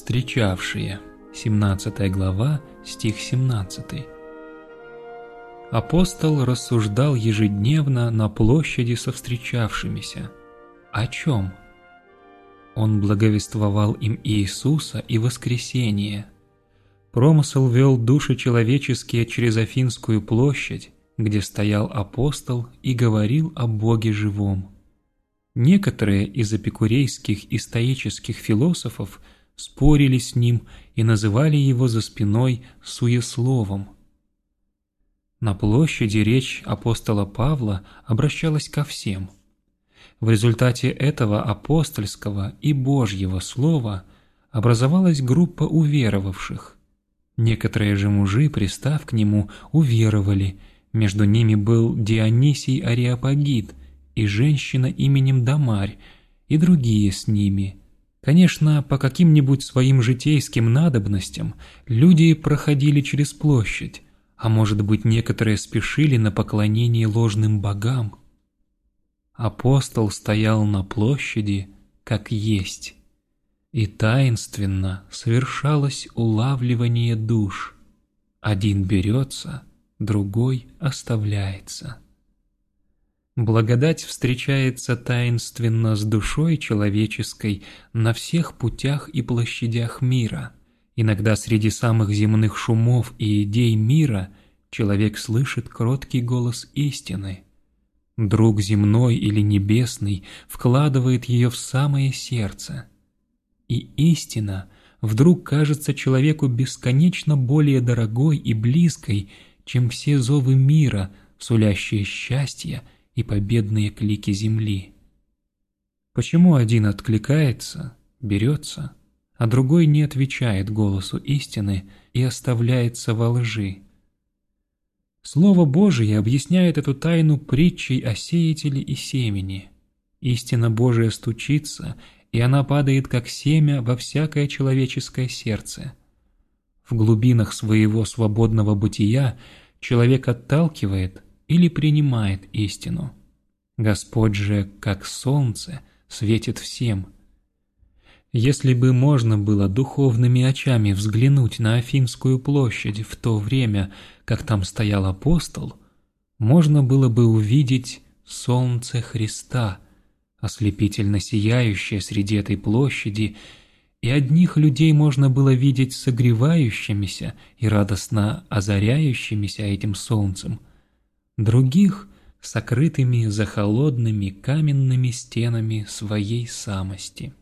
Встречавшие. 17 глава, стих 17. Апостол рассуждал ежедневно на площади со встречавшимися. О чем? Он благовествовал им Иисуса и воскресение. Промысел вел души человеческие через Афинскую площадь, где стоял апостол и говорил о Боге живом. Некоторые из эпикурейских и стоических философов – спорили с ним и называли его за спиной суесловом. На площади речь апостола Павла обращалась ко всем. В результате этого апостольского и Божьего слова образовалась группа уверовавших. Некоторые же мужи, пристав к нему, уверовали. Между ними был Дионисий Ариапагит и женщина именем Дамарь, и другие с ними – Конечно, по каким-нибудь своим житейским надобностям люди проходили через площадь, а может быть некоторые спешили на поклонение ложным богам. Апостол стоял на площади, как есть, и таинственно совершалось улавливание душ. Один берется, другой оставляется. Благодать встречается таинственно с душой человеческой на всех путях и площадях мира. Иногда среди самых земных шумов и идей мира человек слышит кроткий голос истины. Друг земной или небесный вкладывает ее в самое сердце. И истина вдруг кажется человеку бесконечно более дорогой и близкой, чем все зовы мира, сулящие счастье и победные клики земли. Почему один откликается, берется, а другой не отвечает голосу истины и оставляется во лжи? Слово Божие объясняет эту тайну притчей о сеятеле и семени. Истина Божия стучится, и она падает как семя во всякое человеческое сердце. В глубинах своего свободного бытия человек отталкивает – или принимает истину. Господь же, как солнце, светит всем. Если бы можно было духовными очами взглянуть на Афинскую площадь в то время, как там стоял апостол, можно было бы увидеть солнце Христа, ослепительно сияющее среди этой площади, и одних людей можно было видеть согревающимися и радостно озаряющимися этим солнцем – других — сокрытыми за холодными каменными стенами своей самости.